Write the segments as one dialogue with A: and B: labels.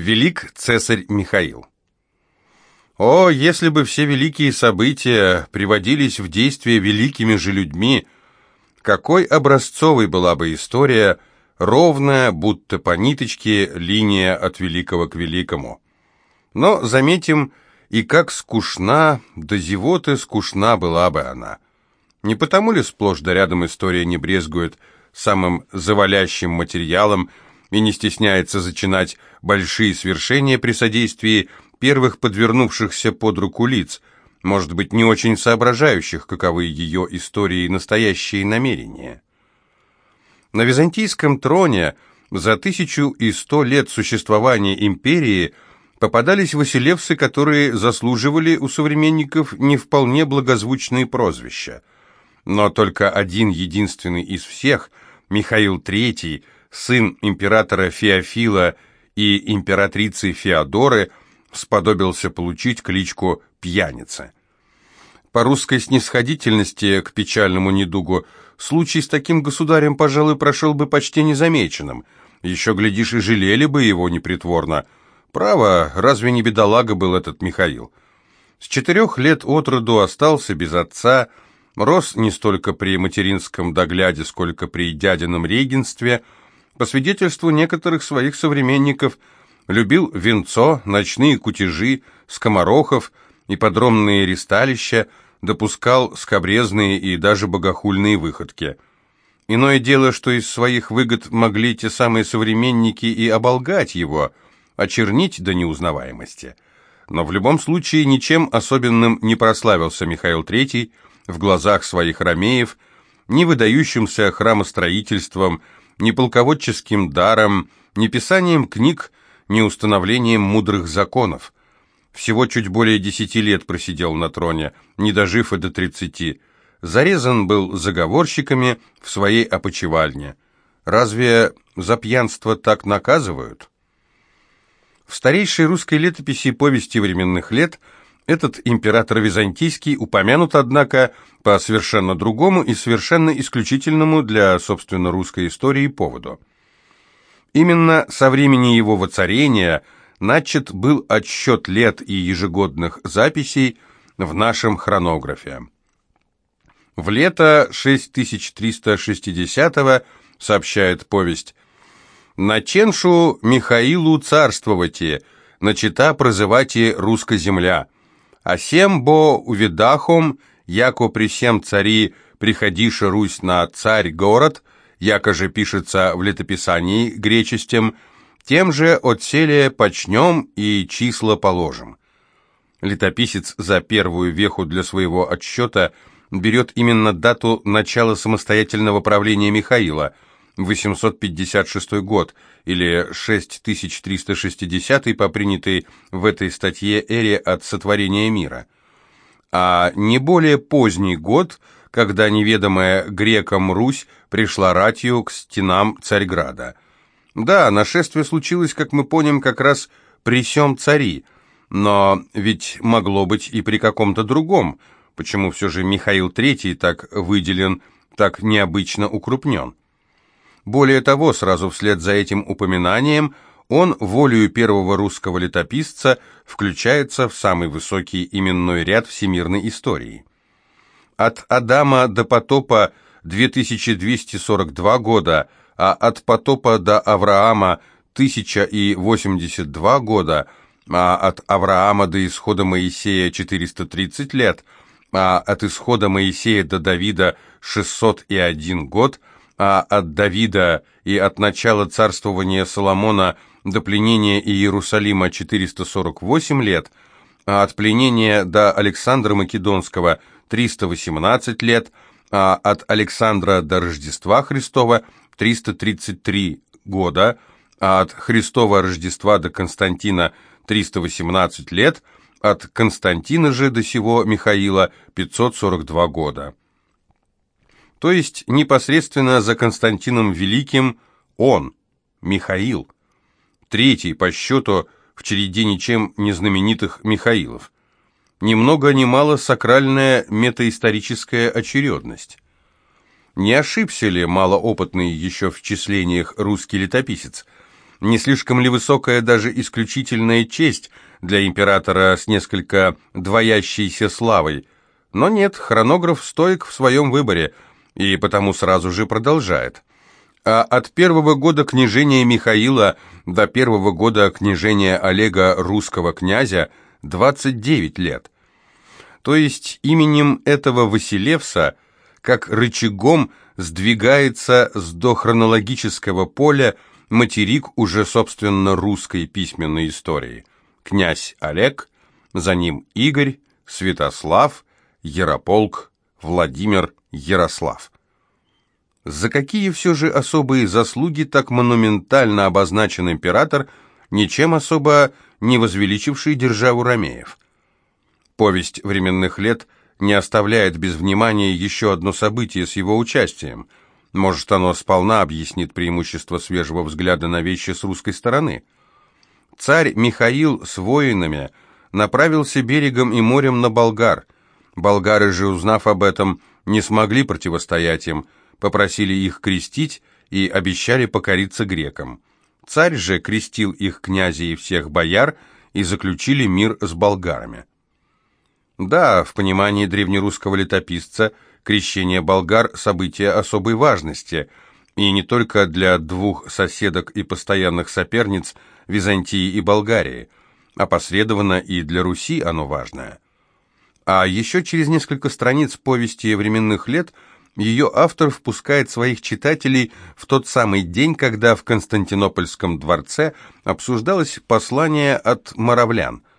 A: Велик цесарь Михаил. О, если бы все великие события приводились в действие великими же людьми, какой образцовой была бы история, ровная, будто по ниточке, линия от великого к великому. Но, заметим, и как скучна, до зевоты скучна была бы она. Не потому ли сплошь да рядом история не брезгует самым завалящим материалом, и не стесняется зачинать большие свершения при содействии первых подвернувшихся под руку лиц, может быть, не очень соображающих, каковы ее истории и настоящие намерения. На византийском троне за тысячу и сто лет существования империи попадались василевсы, которые заслуживали у современников не вполне благозвучные прозвища. Но только один единственный из всех, Михаил III, сын императора Феофила и императрицы Феодоры, сподобился получить кличку «пьяница». По русской снисходительности к печальному недугу случай с таким государем, пожалуй, прошел бы почти незамеченным. Еще, глядишь, и жалели бы его непритворно. Право, разве не бедолага был этот Михаил? С четырех лет от роду остался без отца, рос не столько при материнском догляде, сколько при дядином регенстве – по свидетельству некоторых своих современников, любил венцо, ночные кутежи, скоморохов, ипподромные ристалища, допускал скобрезные и даже богохульные выходки. Иное дело, что из своих выгод могли те самые современники и оболгать его, очернить до неузнаваемости. Но в любом случае ничем особенным не прославился Михаил III в глазах своих ромеев, ни выдающимся храмостроительством, ни полководческим даром, ни писанием книг, ни установлением мудрых законов. Всего чуть более десяти лет просидел на троне, не дожив и до тридцати. Зарезан был заговорщиками в своей опочивальне. Разве за пьянство так наказывают? В старейшей русской летописи повести временных лет – этот император византийский упомянут, однако, по совершенно другому и совершенно исключительному для, собственно, русской истории поводу. Именно со времени его воцарения начат был отсчет лет и ежегодных записей в нашем хронографе. В лето 6360 сообщает повесть, «Наченшу Михаилу царствовати, начата прозывати русско земля» а сем бо увидахом, яко при всем цари приходише Русь на царь-город, яко же пишется в летописании гречестем, тем же отселе почнем и числа положим. Летописец за первую веху для своего отсчета берет именно дату начала самостоятельного правления Михаила – 856 год или 6360 по принятой в этой статье эре от сотворения мира, а не более поздний год, когда неведомая грекам Русь пришла ратью к стенам Царьграда. Да, нашествие случилось, как мы помним, как раз при сём цари, но ведь могло быть и при каком-то другом, почему все же Михаил III так выделен, так необычно укрупнен. Более того, сразу вслед за этим упоминанием он волею первого русского летописца включается в самый высокий именной ряд всемирной истории. От Адама до потопа 2242 года, а от потопа до Авраама 1082 года, а от Авраама до исхода Моисея 430 лет, а от исхода Моисея до Давида 601 год – а от Давида и от начала царствования Соломона до пленения Иерусалима 448 лет, а от пленения до Александра Македонского 318 лет, а от Александра до Рождества Христова 333 года, а от Христова Рождества до Константина 318 лет, от Константина же до сего Михаила 542 года то есть непосредственно за Константином Великим он, Михаил, третий по счету в череде ничем не знаменитых Михаилов. Ни много ни мало сакральная метаисторическая очередность. Не ошибся ли малоопытный еще в числениях русский летописец? Не слишком ли высокая даже исключительная честь для императора с несколько двоящейся славой? Но нет, хронограф стоек в своем выборе, и потому сразу же продолжает. А от первого года княжения Михаила до первого года княжения Олега русского князя 29 лет. То есть именем этого Василевса, как рычагом, сдвигается с дохронологического поля материк уже, собственно, русской письменной истории. Князь Олег, за ним Игорь, Святослав, Ярополк, Владимир, Ярослав. За какие все же особые заслуги так монументально обозначен император, ничем особо не возвеличивший державу Ромеев? Повесть временных лет не оставляет без внимания еще одно событие с его участием – может, оно сполна объяснит преимущество свежего взгляда на вещи с русской стороны. Царь Михаил с воинами направился берегом и морем на болгар. Болгары же, узнав об этом, не смогли противостоять им, попросили их крестить и обещали покориться грекам. Царь же крестил их князей и всех бояр, и заключили мир с болгарами. Да, в понимании древнерусского летописца – крещение болгар – событие особой важности, и не только для двух соседок и постоянных соперниц Византии и Болгарии, опосредованно и для Руси оно важное. А еще через несколько страниц повести временных лет ее автор впускает своих читателей в тот самый день, когда в Константинопольском дворце обсуждалось послание от моравлян –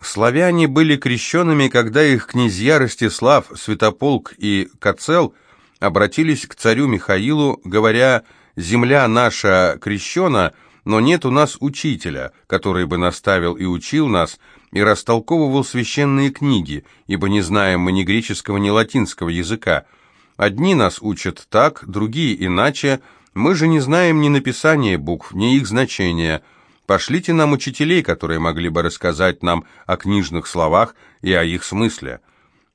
A: Славяне были крещенными, когда их князья Ростислав, Святополк и Кацел обратились к царю Михаилу, говоря «Земля наша крещена, но нет у нас учителя, который бы наставил и учил нас, и растолковывал священные книги, ибо не знаем мы ни греческого, ни латинского языка. Одни нас учат так, другие иначе, мы же не знаем ни написания букв, ни их значения». Пошлите нам учителей, которые могли бы рассказать нам о книжных словах и о их смысле».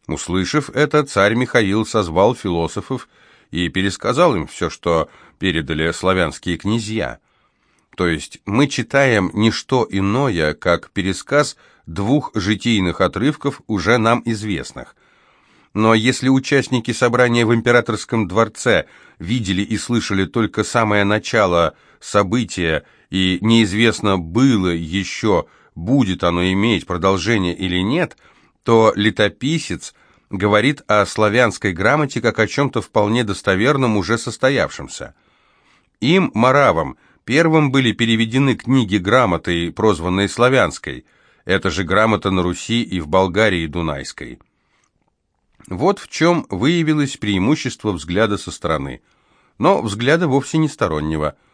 A: Услышав это, царь Михаил созвал философов и пересказал им все, что передали славянские князья. То есть мы читаем не что иное, как пересказ двух житийных отрывков, уже нам известных. Но если участники собрания в императорском дворце видели и слышали только самое начало события и неизвестно было еще, будет оно иметь продолжение или нет, то летописец говорит о славянской грамоте как о чем-то вполне достоверном, уже состоявшемся. Им, маравам, первым были переведены книги грамоты, прозванные славянской. Это же грамота на Руси и в Болгарии Дунайской. Вот в чем выявилось преимущество взгляда со стороны. Но взгляда вовсе не стороннего –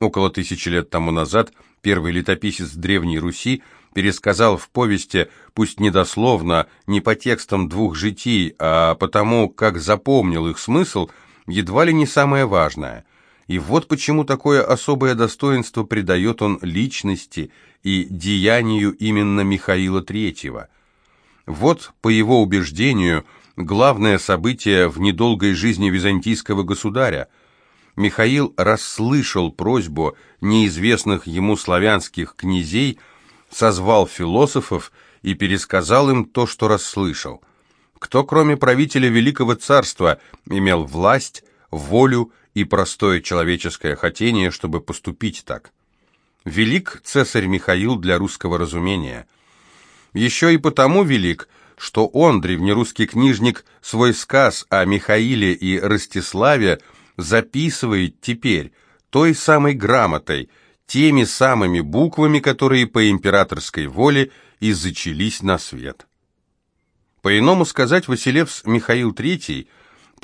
A: Около тысячи лет тому назад первый летописец Древней Руси пересказал в повести, пусть не дословно, не по текстам двух житий, а потому, как запомнил их смысл, едва ли не самое важное. И вот почему такое особое достоинство придает он личности и деянию именно Михаила Третьего. Вот, по его убеждению, главное событие в недолгой жизни византийского государя – Михаил расслышал просьбу неизвестных ему славянских князей, созвал философов и пересказал им то, что расслышал. Кто, кроме правителя Великого Царства, имел власть, волю и простое человеческое хотение, чтобы поступить так? Велик цесарь Михаил для русского разумения. Еще и потому велик, что он, древнерусский книжник, свой сказ о Михаиле и Ростиславе – записывает теперь той самой грамотой, теми самыми буквами, которые по императорской воле и зачались на свет. По-иному сказать, Василевс Михаил III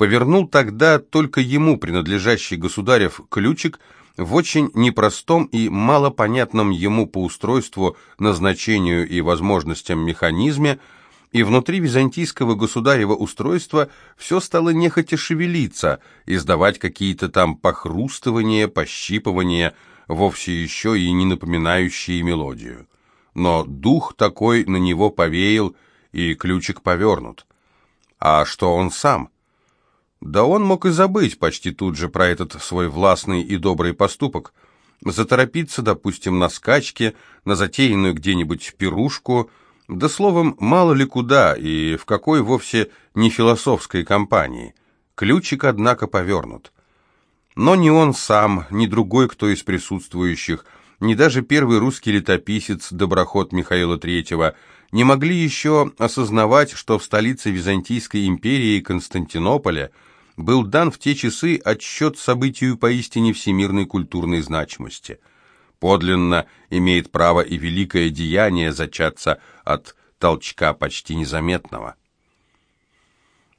A: повернул тогда только ему принадлежащий государев ключик в очень непростом и малопонятном ему по устройству, назначению и возможностям механизме, и внутри византийского государева устройства все стало нехотя шевелиться, издавать какие-то там похрустывания, пощипывания, вовсе еще и не напоминающие мелодию. Но дух такой на него повеял, и ключик повернут. А что он сам? Да он мог и забыть почти тут же про этот свой властный и добрый поступок. заторопиться, допустим, на скачке, на затеянную где-нибудь пирушку, да словом, мало ли куда и в какой вовсе не философской компании. Ключик, однако, повернут. Но ни он сам, ни другой кто из присутствующих, ни даже первый русский летописец, доброход Михаила III, не могли еще осознавать, что в столице Византийской империи Константинополя был дан в те часы отсчет событию поистине всемирной культурной значимости. Подлинно имеет право и великое деяние зачаться от толчка почти незаметного.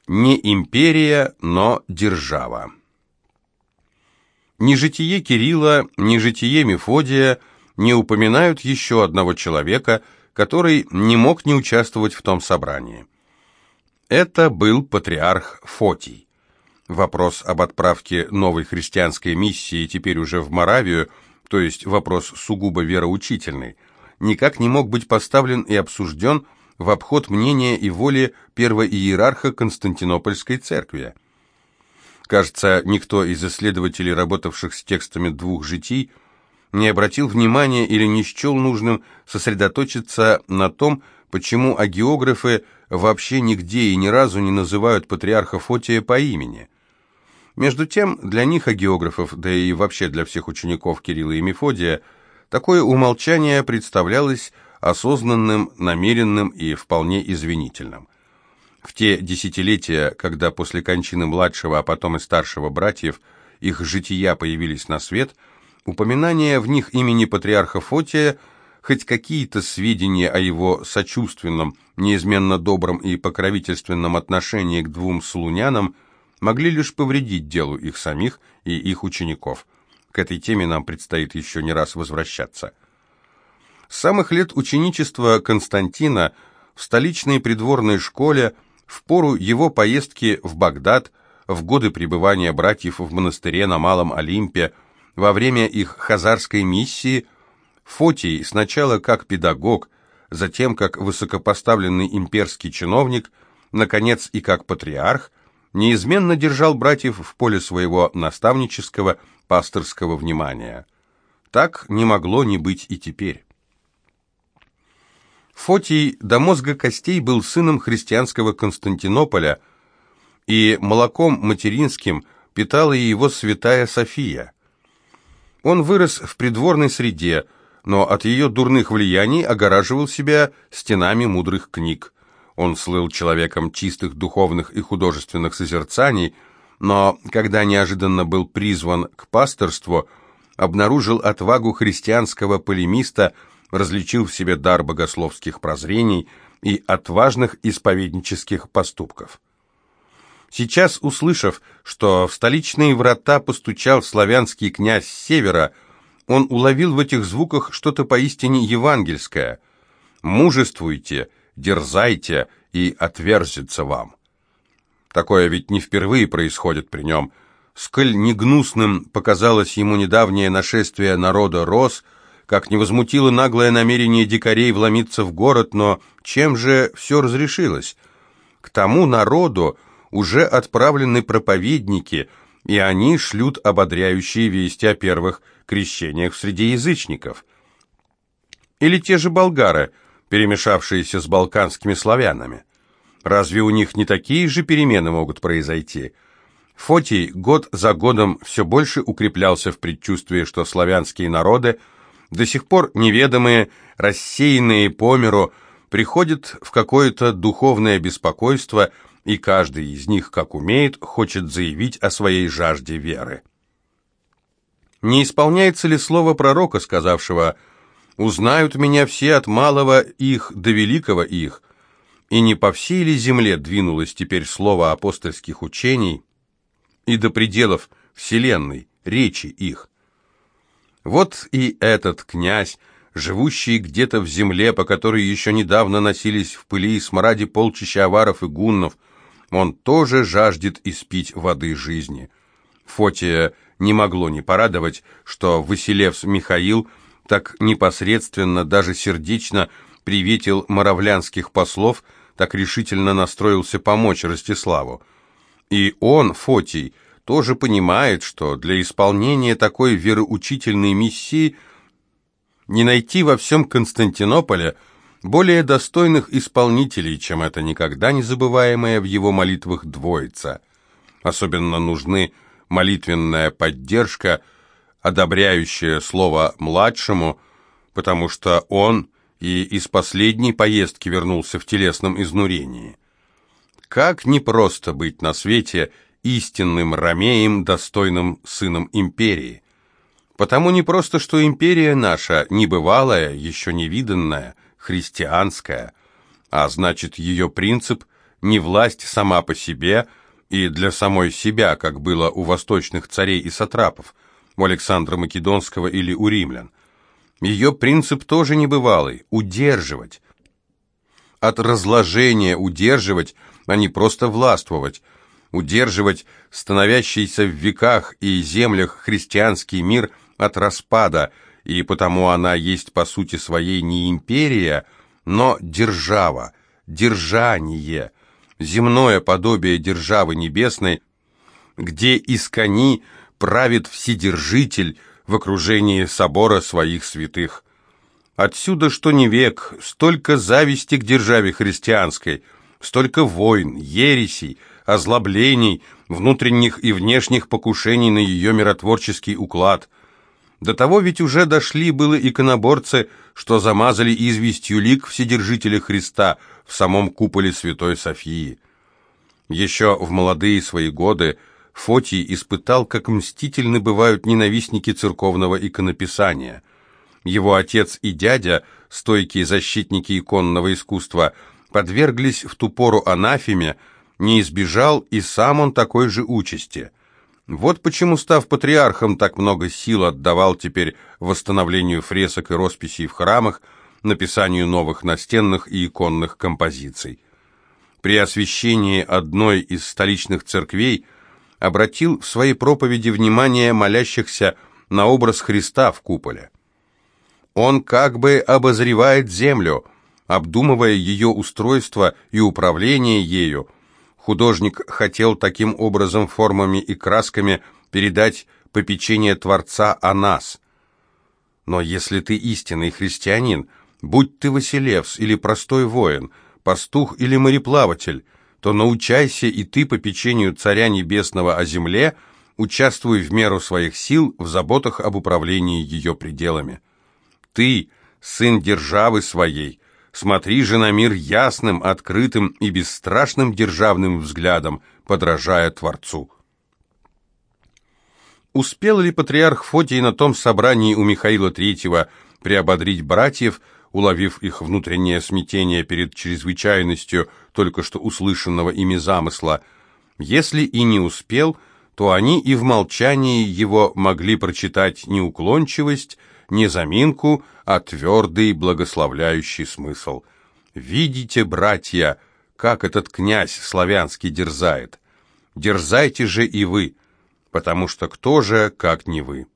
A: Не империя, но держава. Ни житие Кирилла, ни житие Мефодия не упоминают еще одного человека, который не мог не участвовать в том собрании. Это был патриарх Фотий. Вопрос об отправке новой христианской миссии теперь уже в Моравию, то есть вопрос сугубо вероучительный, никак не мог быть поставлен и обсужден в обход мнения и воли первого иерарха Константинопольской церкви. Кажется, никто из исследователей, работавших с текстами двух житий, не обратил внимания или не счел нужным сосредоточиться на том, почему агеографы вообще нигде и ни разу не называют патриарха Фотия по имени. Между тем, для них, агеографов, да и вообще для всех учеников Кирилла и Мефодия, такое умолчание представлялось осознанным, намеренным и вполне извинительным. В те десятилетия, когда после кончины младшего, а потом и старшего братьев, их жития появились на свет, упоминание в них имени патриарха Фотия, хоть какие-то сведения о его сочувственном, неизменно добром и покровительственном отношении к двум слунянам могли лишь повредить делу их самих и их учеников. К этой теме нам предстоит еще не раз возвращаться. С самых лет ученичества Константина в столичной придворной школе – в пору его поездки в Багдад, в годы пребывания братьев в монастыре на Малом Олимпе, во время их хазарской миссии, Фотий сначала как педагог, затем как высокопоставленный имперский чиновник, наконец и как патриарх, неизменно держал братьев в поле своего наставнического, пасторского внимания. Так не могло не быть и теперь. Фотий до мозга костей был сыном христианского Константинополя, и молоком материнским питала его святая София. Он вырос в придворной среде, но от ее дурных влияний огораживал себя стенами мудрых книг. Он слыл человеком чистых духовных и художественных созерцаний, но когда неожиданно был призван к пасторству, обнаружил отвагу христианского полемиста – различил в себе дар богословских прозрений и отважных исповеднических поступков. Сейчас, услышав, что в столичные врата постучал славянский князь с севера, он уловил в этих звуках что-то поистине евангельское. «Мужествуйте, дерзайте, и отверзится вам». Такое ведь не впервые происходит при нем. Сколь негнусным показалось ему недавнее нашествие народа Рос – как не возмутило наглое намерение дикарей вломиться в город, но чем же все разрешилось? К тому народу уже отправлены проповедники, и они шлют ободряющие вести о первых крещениях среди язычников. Или те же болгары, перемешавшиеся с балканскими славянами. Разве у них не такие же перемены могут произойти? Фотий год за годом все больше укреплялся в предчувствии, что славянские народы – до сих пор неведомые, рассеянные по миру, приходят в какое-то духовное беспокойство, и каждый из них, как умеет, хочет заявить о своей жажде веры. Не исполняется ли слово пророка, сказавшего «Узнают меня все от малого их до великого их», и не по всей ли земле двинулось теперь слово апостольских учений и до пределов вселенной, речи их? Вот и этот князь, живущий где-то в земле, по которой еще недавно носились в пыли и смраде полчища аваров и гуннов, он тоже жаждет испить воды жизни. Фотия не могло не порадовать, что Василевс Михаил так непосредственно, даже сердечно приветил моравлянских послов, так решительно настроился помочь Ростиславу. И он, Фотий, тоже понимает, что для исполнения такой вероучительной миссии не найти во всем Константинополе более достойных исполнителей, чем это никогда не забываемая в его молитвах двоица. Особенно нужны молитвенная поддержка, одобряющая слово младшему, потому что он и из последней поездки вернулся в телесном изнурении. Как непросто быть на свете истинным ромеем, достойным сыном империи. Потому не просто, что империя наша небывалая, еще невиданная, христианская, а значит ее принцип не власть сама по себе и для самой себя, как было у восточных царей и сатрапов, у Александра Македонского или у римлян. Ее принцип тоже небывалый – удерживать. От разложения удерживать, а не просто властвовать – удерживать становящийся в веках и землях христианский мир от распада, и потому она есть по сути своей не империя, но держава, держание, земное подобие державы небесной, где из кони правит Вседержитель в окружении собора своих святых. Отсюда, что не век, столько зависти к державе христианской, столько войн, ересей, озлоблений, внутренних и внешних покушений на ее миротворческий уклад. До того ведь уже дошли было иконоборцы, что замазали известью лик Вседержителя Христа в самом куполе Святой Софии. Еще в молодые свои годы Фотий испытал, как мстительны бывают ненавистники церковного иконописания. Его отец и дядя, стойкие защитники иконного искусства, подверглись в ту пору анафеме, не избежал и сам он такой же участи. Вот почему, став патриархом, так много сил отдавал теперь восстановлению фресок и росписей в храмах, написанию новых настенных и иконных композиций. При освящении одной из столичных церквей обратил в своей проповеди внимание молящихся на образ Христа в куполе. Он как бы обозревает землю, обдумывая ее устройство и управление ею, Художник хотел таким образом формами и красками передать попечение Творца о нас. Но если ты истинный христианин, будь ты Василевс или простой воин, пастух или мореплаватель, то научайся и ты попечению Царя Небесного о земле, участвуй в меру своих сил в заботах об управлении ее пределами. Ты, сын державы своей, Смотри же на мир ясным, открытым и бесстрашным державным взглядом, подражая Творцу. Успел ли патриарх Фотий на том собрании у Михаила Третьего приободрить братьев, уловив их внутреннее смятение перед чрезвычайностью только что услышанного ими замысла? Если и не успел, то они и в молчании его могли прочитать неуклончивость, не заминку, а твердый благословляющий смысл. «Видите, братья, как этот князь славянский дерзает? Дерзайте же и вы, потому что кто же, как не вы?»